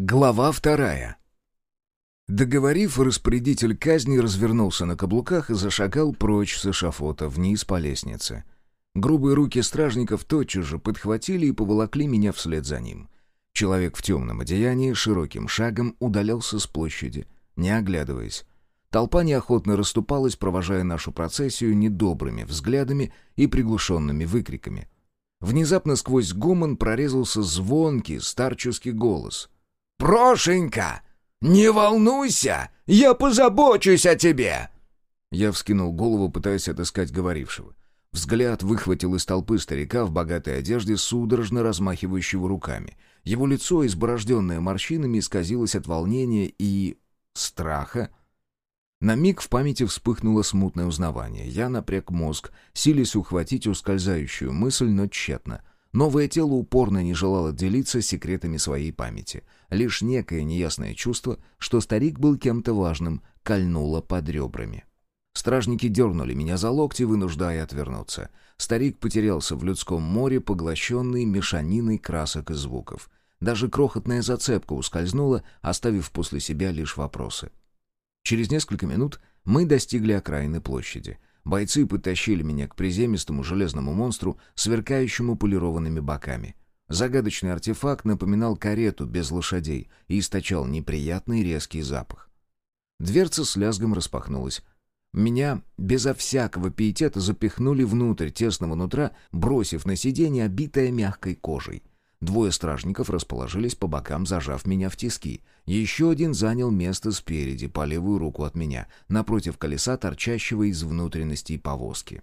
Глава вторая. Договорив, распорядитель казни развернулся на каблуках и зашагал прочь с эшафота вниз по лестнице. Грубые руки стражников тотчас же подхватили и поволокли меня вслед за ним. Человек в темном одеянии широким шагом удалялся с площади, не оглядываясь. Толпа неохотно расступалась, провожая нашу процессию недобрыми взглядами и приглушенными выкриками. Внезапно сквозь гомон прорезался звонкий старческий голос — «Прошенька, не волнуйся, я позабочусь о тебе!» Я вскинул голову, пытаясь отыскать говорившего. Взгляд выхватил из толпы старика в богатой одежде, судорожно размахивающего руками. Его лицо, изборожденное морщинами, исказилось от волнения и... страха. На миг в памяти вспыхнуло смутное узнавание. Я напряг мозг, силясь ухватить ускользающую мысль, но тщетно. Новое тело упорно не желало делиться секретами своей памяти. Лишь некое неясное чувство, что старик был кем-то важным, кольнуло под ребрами. Стражники дернули меня за локти, вынуждая отвернуться. Старик потерялся в людском море, поглощенный мешаниной красок и звуков. Даже крохотная зацепка ускользнула, оставив после себя лишь вопросы. Через несколько минут мы достигли окраины площади — Бойцы потащили меня к приземистому железному монстру, сверкающему полированными боками. Загадочный артефакт напоминал карету без лошадей и источал неприятный резкий запах. Дверца с лязгом распахнулась. Меня безо всякого пиетета запихнули внутрь тесного нутра, бросив на сиденье, обитое мягкой кожей. Двое стражников расположились по бокам, зажав меня в тиски. Еще один занял место спереди, по левую руку от меня, напротив колеса, торчащего из внутренностей повозки.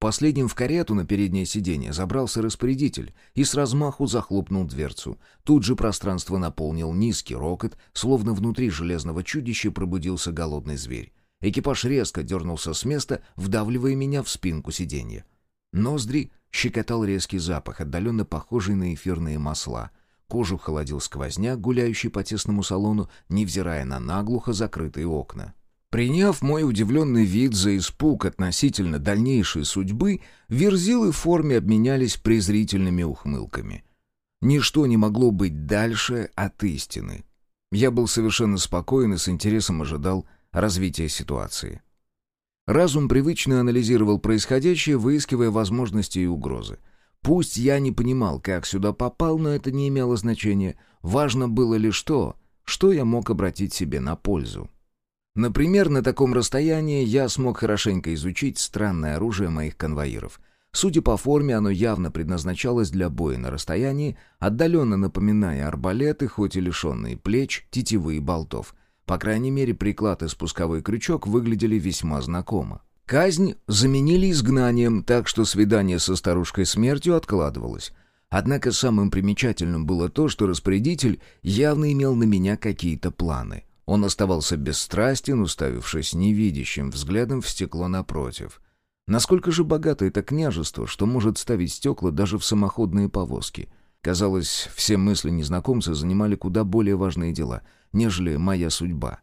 Последним в карету на переднее сиденье забрался распорядитель и с размаху захлопнул дверцу. Тут же пространство наполнил низкий рокот, словно внутри железного чудища пробудился голодный зверь. Экипаж резко дернулся с места, вдавливая меня в спинку сиденья. Ноздри щекотал резкий запах, отдаленно похожий на эфирные масла. Кожу холодил сквозняк, гуляющий по тесному салону, невзирая на наглухо закрытые окна. Приняв мой удивленный вид за испуг относительно дальнейшей судьбы, верзилы в форме обменялись презрительными ухмылками. Ничто не могло быть дальше от истины. Я был совершенно спокоен и с интересом ожидал развития ситуации. Разум привычно анализировал происходящее, выискивая возможности и угрозы. Пусть я не понимал, как сюда попал, но это не имело значения. Важно было лишь то, что я мог обратить себе на пользу. Например, на таком расстоянии я смог хорошенько изучить странное оружие моих конвоиров. Судя по форме, оно явно предназначалось для боя на расстоянии, отдаленно напоминая арбалеты, хоть и лишенные плеч, тетивы и болтов — по крайней мере, приклад и спусковой крючок выглядели весьма знакомо. Казнь заменили изгнанием, так что свидание со старушкой смертью откладывалось. Однако самым примечательным было то, что распорядитель явно имел на меня какие-то планы. Он оставался бесстрастен, уставившись невидящим взглядом в стекло напротив. Насколько же богато это княжество, что может ставить стекла даже в самоходные повозки — Казалось, все мысли незнакомца занимали куда более важные дела, нежели моя судьба.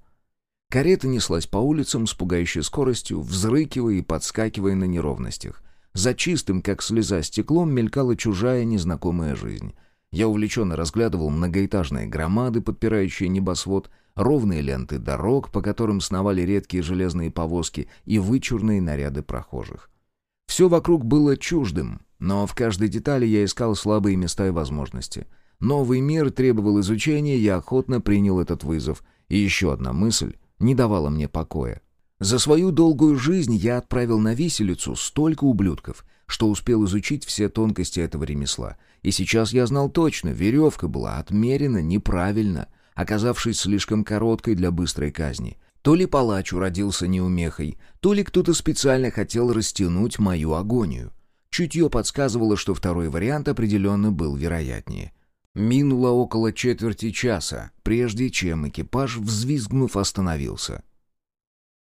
Карета неслась по улицам с пугающей скоростью, взрыкивая и подскакивая на неровностях. За чистым, как слеза, стеклом мелькала чужая незнакомая жизнь. Я увлеченно разглядывал многоэтажные громады, подпирающие небосвод, ровные ленты дорог, по которым сновали редкие железные повозки и вычурные наряды прохожих. Все вокруг было чуждым, но в каждой детали я искал слабые места и возможности. Новый мир требовал изучения, я охотно принял этот вызов. И еще одна мысль не давала мне покоя. За свою долгую жизнь я отправил на виселицу столько ублюдков, что успел изучить все тонкости этого ремесла. И сейчас я знал точно, веревка была отмерена неправильно, оказавшись слишком короткой для быстрой казни. То ли палач уродился неумехой, то ли кто-то специально хотел растянуть мою агонию. Чутье подсказывало, что второй вариант определенно был вероятнее. Минуло около четверти часа, прежде чем экипаж, взвизгнув, остановился.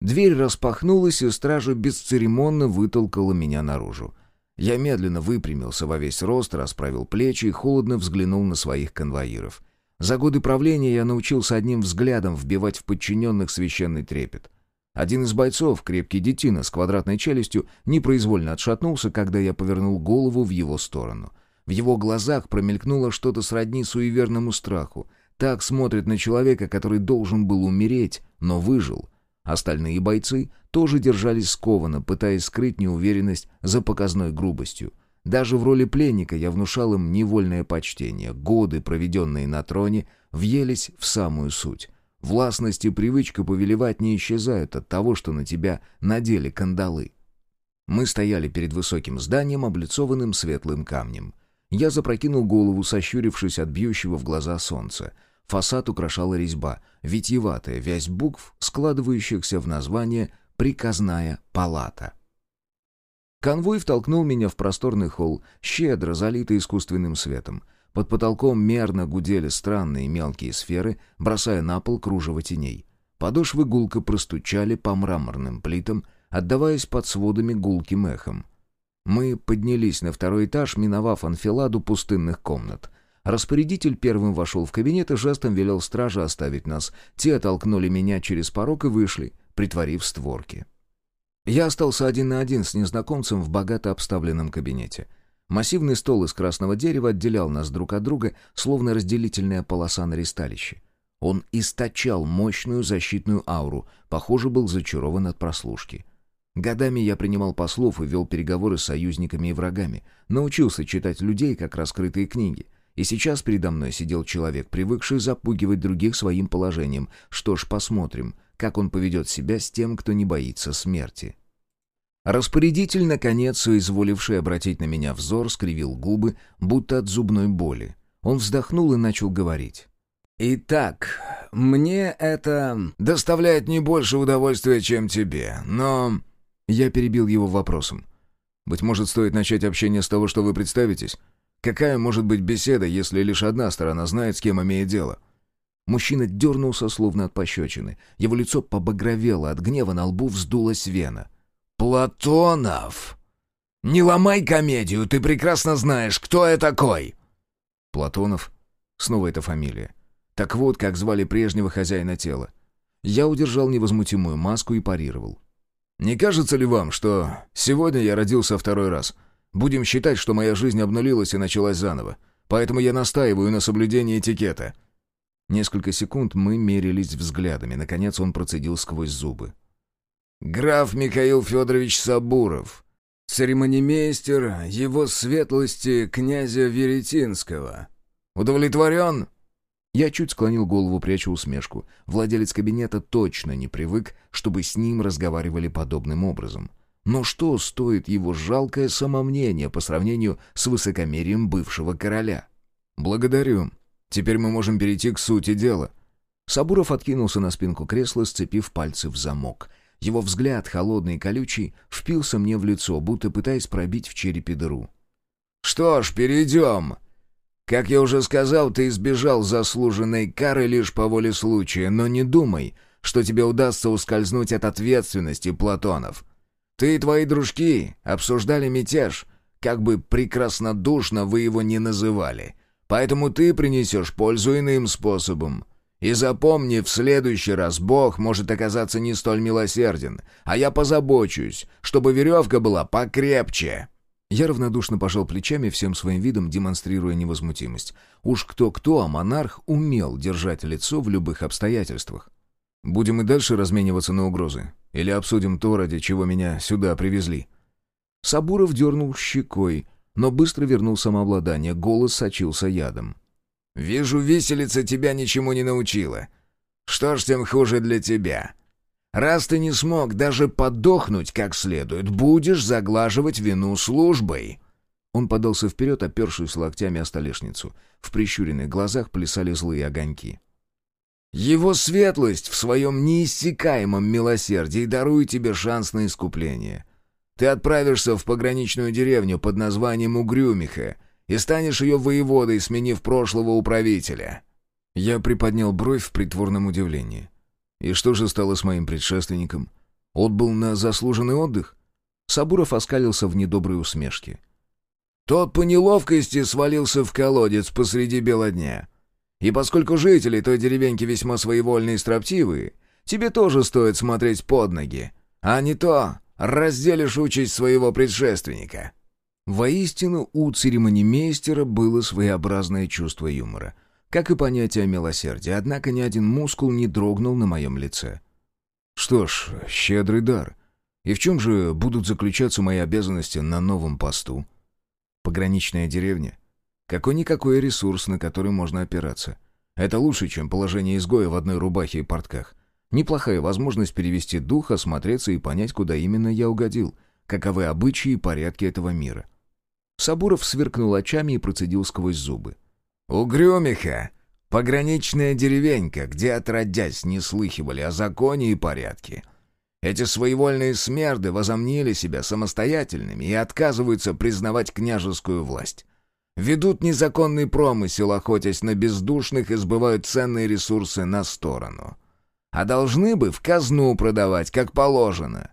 Дверь распахнулась, и стража бесцеремонно вытолкала меня наружу. Я медленно выпрямился во весь рост, расправил плечи и холодно взглянул на своих конвоиров. За годы правления я научился одним взглядом вбивать в подчиненных священный трепет. Один из бойцов, крепкий детина с квадратной челюстью, непроизвольно отшатнулся, когда я повернул голову в его сторону. В его глазах промелькнуло что-то сродни суеверному страху. Так смотрят на человека, который должен был умереть, но выжил. Остальные бойцы тоже держались скованно, пытаясь скрыть неуверенность за показной грубостью. Даже в роли пленника я внушал им невольное почтение. Годы, проведенные на троне, въелись в самую суть. Властность и привычка повелевать не исчезают от того, что на тебя надели кандалы. Мы стояли перед высоким зданием, облицованным светлым камнем. Я запрокинул голову, сощурившись от бьющего в глаза солнца. Фасад украшала резьба, витьеватая вязь букв, складывающихся в название «Приказная палата». Конвой втолкнул меня в просторный холл, щедро залитый искусственным светом. Под потолком мерно гудели странные мелкие сферы, бросая на пол кружево теней. Подошвы гулко простучали по мраморным плитам, отдаваясь под сводами гулким эхом. Мы поднялись на второй этаж, миновав анфиладу пустынных комнат. Распорядитель первым вошел в кабинет и жестом велел страже оставить нас. Те оттолкнули меня через порог и вышли, притворив створки. Я остался один на один с незнакомцем в богато обставленном кабинете. Массивный стол из красного дерева отделял нас друг от друга, словно разделительная полоса на ристалище. Он источал мощную защитную ауру, похоже, был зачарован от прослушки. Годами я принимал послов и вел переговоры с союзниками и врагами, научился читать людей, как раскрытые книги. И сейчас передо мной сидел человек, привыкший запугивать других своим положением. Что ж, посмотрим, как он поведет себя с тем, кто не боится смерти. Распорядитель, наконец, соизволивший обратить на меня взор, скривил губы, будто от зубной боли. Он вздохнул и начал говорить. «Итак, мне это доставляет не больше удовольствия, чем тебе, но...» Я перебил его вопросом. «Быть может, стоит начать общение с того, что вы представитесь? Какая может быть беседа, если лишь одна сторона знает, с кем имеет дело?» Мужчина дернулся, словно от пощечины. Его лицо побагровело, от гнева на лбу вздулась вена. «Платонов! Не ломай комедию, ты прекрасно знаешь, кто я такой!» «Платонов? Снова эта фамилия. Так вот, как звали прежнего хозяина тела. Я удержал невозмутимую маску и парировал. Не кажется ли вам, что сегодня я родился второй раз? Будем считать, что моя жизнь обнулилась и началась заново. Поэтому я настаиваю на соблюдении этикета». Несколько секунд мы мерились взглядами. Наконец он процедил сквозь зубы. «Граф Михаил Федорович Сабуров, церемонимейстер его светлости князя Веретинского. Удовлетворен?» Я чуть склонил голову, пряча усмешку. Владелец кабинета точно не привык, чтобы с ним разговаривали подобным образом. Но что стоит его жалкое самомнение по сравнению с высокомерием бывшего короля? «Благодарю. Теперь мы можем перейти к сути дела». Сабуров откинулся на спинку кресла, сцепив пальцы в замок. Его взгляд, холодный и колючий, впился мне в лицо, будто пытаясь пробить в черепе дыру. «Что ж, перейдем!» Как я уже сказал, ты избежал заслуженной кары лишь по воле случая, но не думай, что тебе удастся ускользнуть от ответственности, Платонов. Ты и твои дружки обсуждали мятеж, как бы прекраснодушно вы его не называли. Поэтому ты принесешь пользу иным способом. И запомни, в следующий раз Бог может оказаться не столь милосерден, а я позабочусь, чтобы веревка была покрепче». Я равнодушно пожал плечами, всем своим видом демонстрируя невозмутимость. Уж кто-кто, а монарх умел держать лицо в любых обстоятельствах. «Будем и дальше размениваться на угрозы? Или обсудим то, ради чего меня сюда привезли?» Сабуров дернул щекой, но быстро вернул самообладание, голос сочился ядом. «Вижу, виселица тебя ничему не научила. Что ж тем хуже для тебя? Раз ты не смог даже подохнуть как следует, будешь заглаживать вину службой». Он подался вперед, опершись локтями о столешницу. В прищуренных глазах плясали злые огоньки. «Его светлость в своем неиссякаемом милосердии дарует тебе шанс на искупление. Ты отправишься в пограничную деревню под названием Угрюмиха и станешь ее воеводой, сменив прошлого управителя». Я приподнял бровь в притворном удивлении. И что же стало с моим предшественником? Отбыл на заслуженный отдых? Сабуров оскалился в недоброй усмешке. Тот по неловкости свалился в колодец посреди бела дня. И поскольку жители той деревеньки весьма своевольные и строптивые, тебе тоже стоит смотреть под ноги, а не то разделишь участь своего предшественника». Воистину, у церемонимейстера было своеобразное чувство юмора — как и понятие милосердия, однако ни один мускул не дрогнул на моем лице. Что ж, щедрый дар. И в чем же будут заключаться мои обязанности на новом посту? Пограничная деревня. Какой-никакой ресурс, на который можно опираться. Это лучше, чем положение изгоя в одной рубахе и портках. Неплохая возможность перевести дух, осмотреться и понять, куда именно я угодил, каковы обычаи и порядки этого мира. Сабуров сверкнул очами и процедил сквозь зубы. «Угрюмиха! Пограничная деревенька, где отродясь не слыхивали о законе и порядке. Эти своевольные смерды возомнили себя самостоятельными и отказываются признавать княжескую власть. Ведут незаконный промысел, охотясь на бездушных и сбывают ценные ресурсы на сторону. А должны бы в казну продавать, как положено».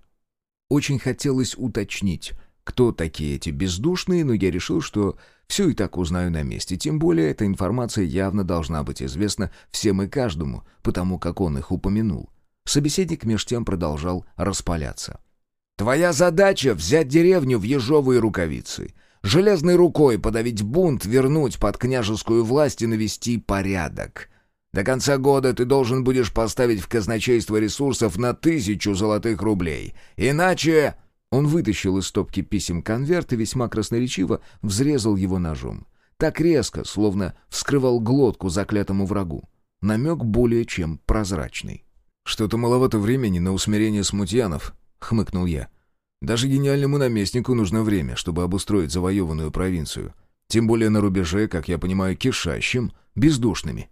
Очень хотелось уточнить, кто такие эти бездушные, но я решил, что все и так узнаю на месте, тем более эта информация явно должна быть известна всем и каждому, потому как он их упомянул. Собеседник меж тем продолжал распаляться. «Твоя задача — взять деревню в ежовые рукавицы, железной рукой подавить бунт, вернуть под княжескую власть и навести порядок. До конца года ты должен будешь поставить в казначейство ресурсов на тысячу золотых рублей, иначе...» Он вытащил из стопки писем конверт и весьма красноречиво взрезал его ножом. Так резко, словно вскрывал глотку заклятому врагу. Намек более чем прозрачный. «Что-то маловато времени на усмирение смутьянов», — хмыкнул я. «Даже гениальному наместнику нужно время, чтобы обустроить завоеванную провинцию. Тем более на рубеже, как я понимаю, кишащим, бездушными».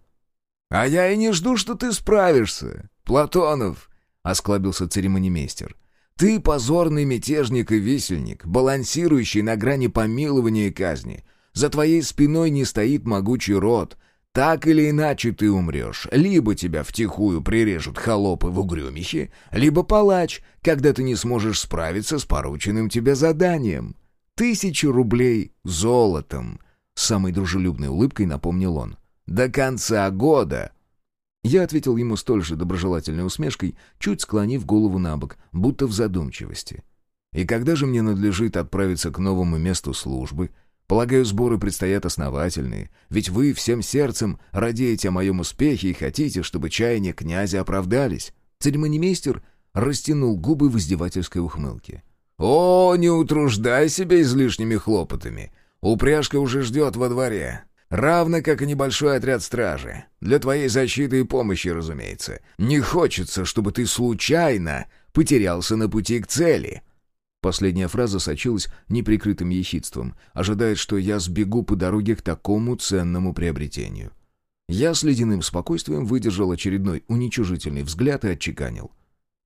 «А я и не жду, что ты справишься, Платонов», — осклабился церемонимейстер. Ты позорный мятежник и висельник, балансирующий на грани помилования и казни. За твоей спиной не стоит могучий род. Так или иначе ты умрешь. Либо тебя втихую прирежут холопы в угрюмихе, либо палач, когда ты не сможешь справиться с порученным тебе заданием. Тысячу рублей золотом. Самой дружелюбной улыбкой напомнил он. До конца года я ответил ему столь же доброжелательной усмешкой, чуть склонив голову на бок, будто в задумчивости. «И когда же мне надлежит отправиться к новому месту службы? Полагаю, сборы предстоят основательные, ведь вы всем сердцем радеете о моем успехе и хотите, чтобы чаяния князя оправдались». Церемонимейстер растянул губы в издевательской ухмылке. «О, не утруждай себя излишними хлопотами. Упряжка уже ждет во дворе. Равно как и небольшой отряд стражи. Для твоей защиты и помощи, разумеется. Не хочется, чтобы ты случайно потерялся на пути к цели». Последняя фраза сочилась неприкрытым ехидством, ожидает, что я сбегу по дороге к такому ценному приобретению. Я с ледяным спокойствием выдержал очередной уничижительный взгляд и отчеканил.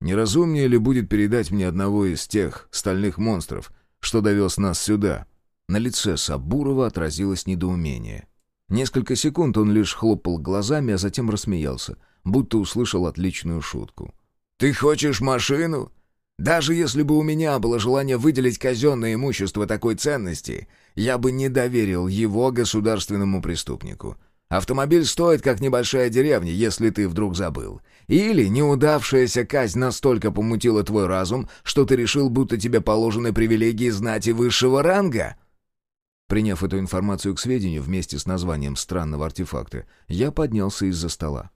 «Неразумнее ли будет передать мне одного из тех стальных монстров, что довез нас сюда?» На лице Сабурова отразилось недоумение. Несколько секунд он лишь хлопал глазами, а затем рассмеялся, будто услышал отличную шутку. «Ты хочешь машину? Даже если бы у меня было желание выделить казенное имущество такой ценности, я бы не доверил его государственному преступнику. Автомобиль стоит, как небольшая деревня, если ты вдруг забыл. Или неудавшаяся казнь настолько помутила твой разум, что ты решил, будто тебе положены привилегии знати высшего ранга?» Приняв эту информацию к сведению вместе с названием странного артефакта, я поднялся из-за стола.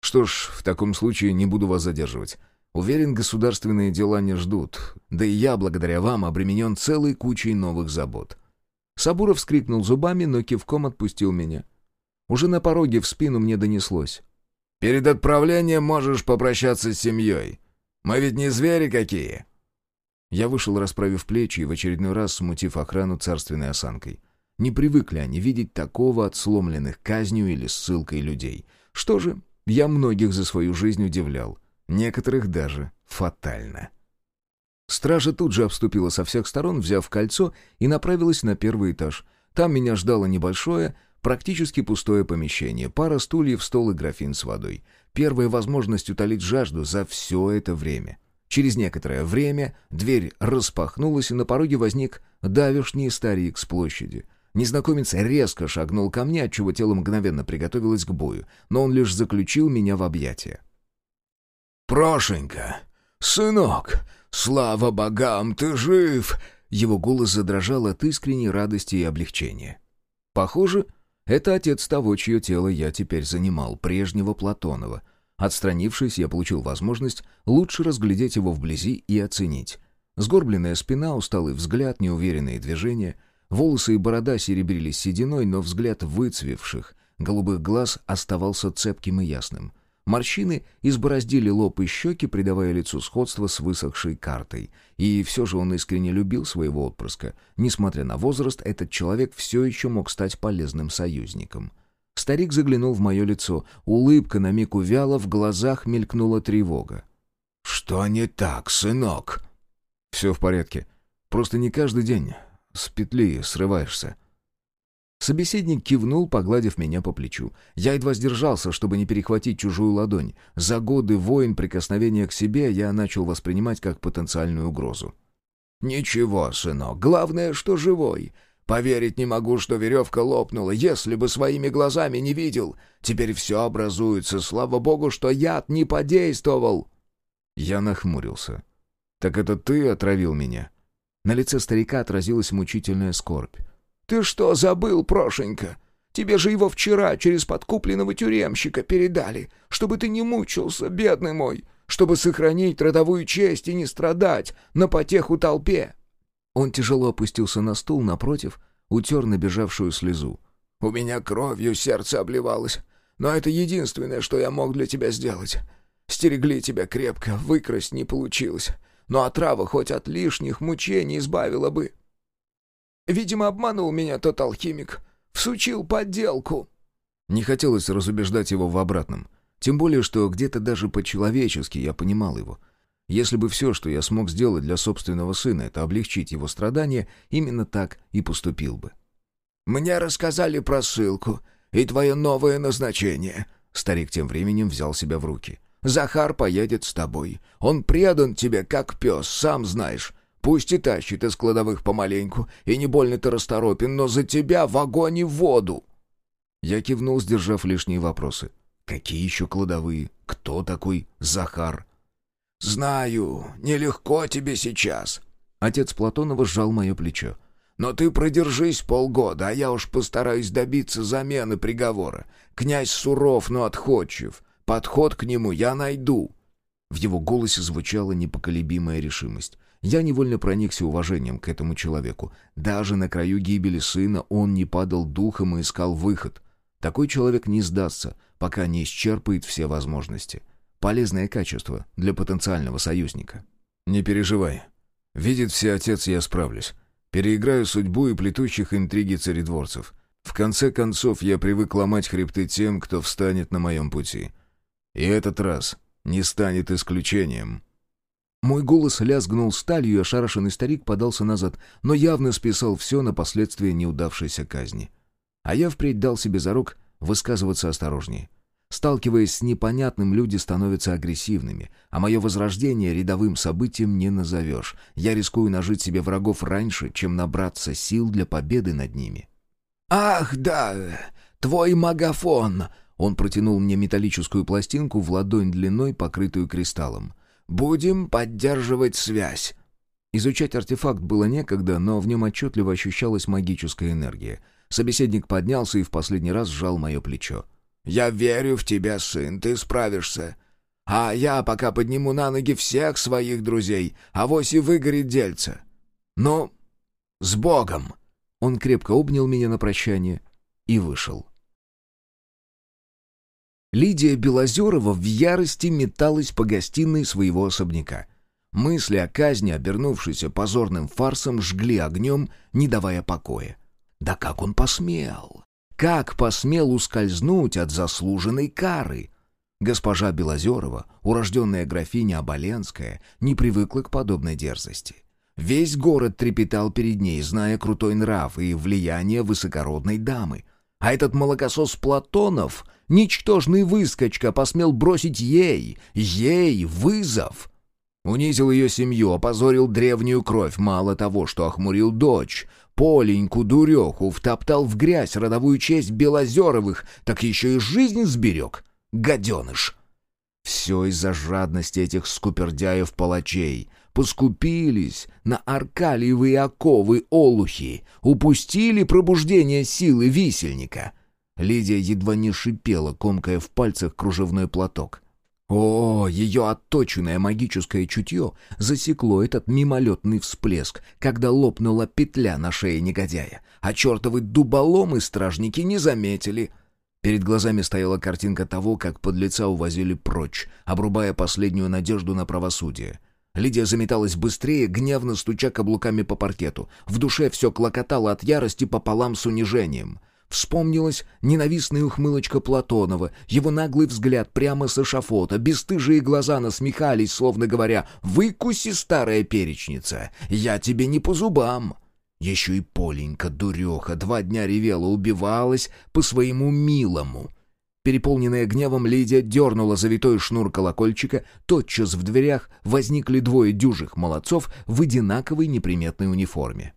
«Что ж, в таком случае не буду вас задерживать. Уверен, государственные дела не ждут. Да и я, благодаря вам, обременен целой кучей новых забот». Сабуров скрикнул зубами, но кивком отпустил меня. Уже на пороге в спину мне донеслось. «Перед отправлением можешь попрощаться с семьей. Мы ведь не звери какие. Я вышел, расправив плечи и в очередной раз смутив охрану царственной осанкой. Не привыкли они видеть такого от сломленных казнью или ссылкой людей. Что же, я многих за свою жизнь удивлял. Некоторых даже фатально. Стража тут же обступила со всех сторон, взяв кольцо, и направилась на первый этаж. Там меня ждало небольшое, практически пустое помещение, пара стульев, стол и графин с водой. Первая возможность утолить жажду за все это время — Через некоторое время дверь распахнулась, и на пороге возник давешний старик с площади. Незнакомец резко шагнул ко мне, отчего тело мгновенно приготовилось к бою, но он лишь заключил меня в объятия. «Прошенька! Сынок! Слава богам, ты жив!» Его голос задрожал от искренней радости и облегчения. Похоже, Это отец того, чье тело я теперь занимал, прежнего Платонова. Отстранившись, я получил возможность лучше разглядеть его вблизи и оценить. Сгорбленная спина, усталый взгляд, неуверенные движения. Волосы и борода серебрились сединой, но взгляд выцвевших, голубых глаз оставался цепким и ясным. Морщины избороздили лоб и щеки, придавая лицу сходство с высохшей картой. И все же он искренне любил своего отпрыска. Несмотря на возраст, этот человек все еще мог стать полезным союзником. Старик заглянул в мое лицо. Улыбка на миг увяла, в глазах мелькнула тревога. «Что не так, сынок?» «Все в порядке. Просто не каждый день с петли срываешься». Собеседник кивнул, погладив меня по плечу. Я едва сдержался, чтобы не перехватить чужую ладонь. За годы войн прикосновения к себе я начал воспринимать как потенциальную угрозу. «Ничего, сынок, главное, что живой. Поверить не могу, что веревка лопнула, если бы своими глазами не видел. Теперь все образуется, слава богу, что яд не подействовал». Я нахмурился. «Так это ты отравил меня?» На лице старика отразилась мучительная скорбь. «Ты что, забыл, Прошенька? Тебе же его вчера через подкупленного тюремщика передали, чтобы ты не мучился, бедный мой, чтобы сохранить родовую честь и не страдать на потеху толпе». Он тяжело опустился на стул напротив, утер набежавшую слезу. «У меня кровью сердце обливалось, но это единственное, что я мог для тебя сделать. Стерегли тебя крепко, выкрасть не получилось, но отрава хоть от лишних мучений избавила бы. Видимо, обманул меня тот алхимик. Всучил подделку». Не хотелось разубеждать его в обратном. Тем более, что где-то даже по-человечески я понимал его. Если бы все, что я смог сделать для собственного сына, это облегчить его страдания, именно так и поступил бы. «Мне рассказали про ссылку и твое новое назначение». Старик тем временем взял себя в руки. «Захар поедет с тобой. Он предан тебе, как пес, сам знаешь. Пусть и тащит из кладовых помаленьку, и не больно ты расторопен, но за тебя в огонь и в воду!» Я кивнул, сдержав лишние вопросы. «Какие еще кладовые? Кто такой Захар?» «Знаю, нелегко тебе сейчас». Отец Платонова сжал мое плечо. «Но ты продержись полгода, а я уж постараюсь добиться замены приговора. Князь суров, но отходчив. Подход к нему я найду». В его голосе звучала непоколебимая решимость. Я невольно проникся уважением к этому человеку. Даже на краю гибели сына он не падал духом и искал выход. Такой человек не сдастся, пока не исчерпает все возможности. Полезное качество для потенциального союзника. «Не переживай. Видит все отец, я справлюсь. Переиграю судьбу и плетущих интриги царедворцев. В конце концов, я привык ломать хребты тем, кто встанет на моем пути. И этот раз не станет исключением». Мой голос лязгнул сталью, и ошарашенный старик подался назад, но явно списал все на последствия неудавшейся казни. А я впредь дал себе зарок высказываться осторожнее. Сталкиваясь с непонятным, люди становятся агрессивными, а мое возрождение рядовым событием не назовешь. Я рискую нажить себе врагов раньше, чем набраться сил для победы над ними. «Ах, да, твой магафон!» Он протянул мне металлическую пластинку в ладонь длиной, покрытую кристаллом. Будем поддерживать связь». Изучать артефакт было некогда, но в нем отчетливо ощущалась магическая энергия. Собеседник поднялся и в последний раз сжал мое плечо. «Я верю в тебя, сын, ты справишься. А я пока подниму на ноги всех своих друзей, а вось и выгорит дельце. Ну, с Богом!» Он крепко обнял меня на прощание и вышел. Лидия Белозерова в ярости металась по гостиной своего особняка. Мысли о казни, обернувшейся позорным фарсом, жгли огнем, не давая покоя. Да как он посмел? Как посмел ускользнуть от заслуженной кары? Госпожа Белозерова, урожденная графиня Оболенская, не привыкла к подобной дерзости. Весь город трепетал перед ней, зная крутой нрав и влияние высокородной дамы. А этот молокосос Платонов — Ничтожный выскочка посмел бросить ей, ей вызов. Унизил ее семью, опозорил древнюю кровь, мало того, что охмурил дочь. Поленьку, дуреху, втоптал в грязь родовую честь Белозеровых, так еще и жизнь сберег. Гаденыш! Все из-за жадности этих скупердяев-палачей. Поскупились на аркалиевые оковы олухи, упустили пробуждение силы висельника — Лидия едва не шипела, комкая в пальцах кружевной платок. О, ее отточенное магическое чутье засекло этот мимолетный всплеск, когда лопнула петля на шее негодяя, а чертовы дуболомы стражники не заметили. Перед глазами стояла картинка того, как подлеца увозили прочь, обрубая последнюю надежду на правосудие. Лидия заметалась быстрее, гневно стуча каблуками по паркету. В душе все клокотало от ярости пополам с унижением. Вспомнилась ненавистная ухмылочка Платонова, его наглый взгляд прямо с эшафота, бесстыжие глаза насмехались, словно говоря «Выкуси, старая перечница, я тебе не по зубам». Еще и Поленька, дуреха, два дня ревела, убивалась по своему милому. Переполненная гневом, Лидия дернула завитой шнур колокольчика, тотчас в дверях возникли двое дюжих молодцов в одинаковой неприметной униформе.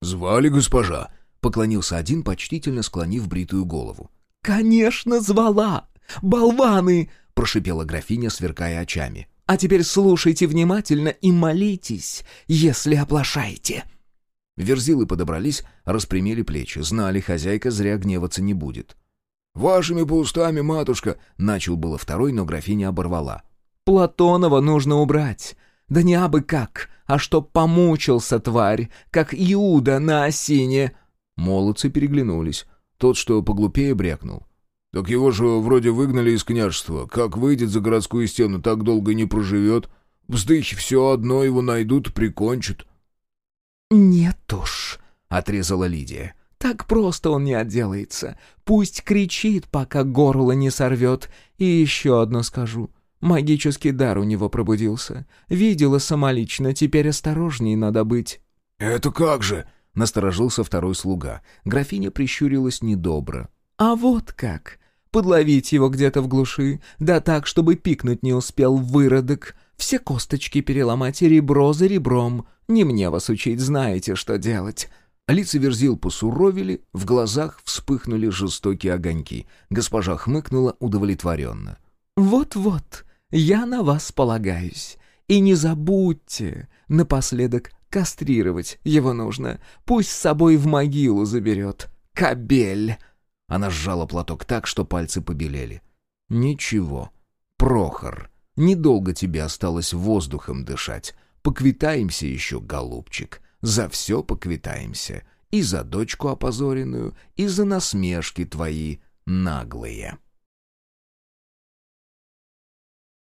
«Звали госпожа?» Поклонился один, почтительно склонив бритую голову. «Конечно звала! Болваны!» — прошипела графиня, сверкая очами. «А теперь слушайте внимательно и молитесь, если оплошаете!» Верзилы подобрались, распрямили плечи, знали, хозяйка зря гневаться не будет. «Вашими пустами, матушка!» — начал было второй, но графиня оборвала. «Платонова нужно убрать. Да не абы как, а чтоб помучился тварь, как Иуда на осине!» Молодцы переглянулись. Тот, что поглупее, брякнул. «Так его же вроде выгнали из княжества. Как выйдет за городскую стену, так долго не проживет. Вздыхи все одно его найдут, прикончат». «Нет уж», — отрезала Лидия. «Так просто он не отделается. Пусть кричит, пока горло не сорвет. И еще одно скажу. Магический дар у него пробудился. Видела самолично, теперь осторожней надо быть». «Это как же?» Насторожился второй слуга. Графиня прищурилась недобро. «А вот как! Подловить его где-то в глуши, да так, чтобы пикнуть не успел выродок, все косточки переломать и ребро за ребром. Не мне вас учить, знаете, что делать». Лица Верзил посуровили, в глазах вспыхнули жестокие огоньки. Госпожа хмыкнула удовлетворенно. «Вот-вот, я на вас полагаюсь. И не забудьте напоследок Кастрировать его нужно. Пусть с собой в могилу заберет. Кобель!» Она сжала платок так, что пальцы побелели. «Ничего. Прохор, недолго тебе осталось воздухом дышать. Поквитаемся еще, голубчик. За все поквитаемся. И за дочку опозоренную, и за насмешки твои наглые».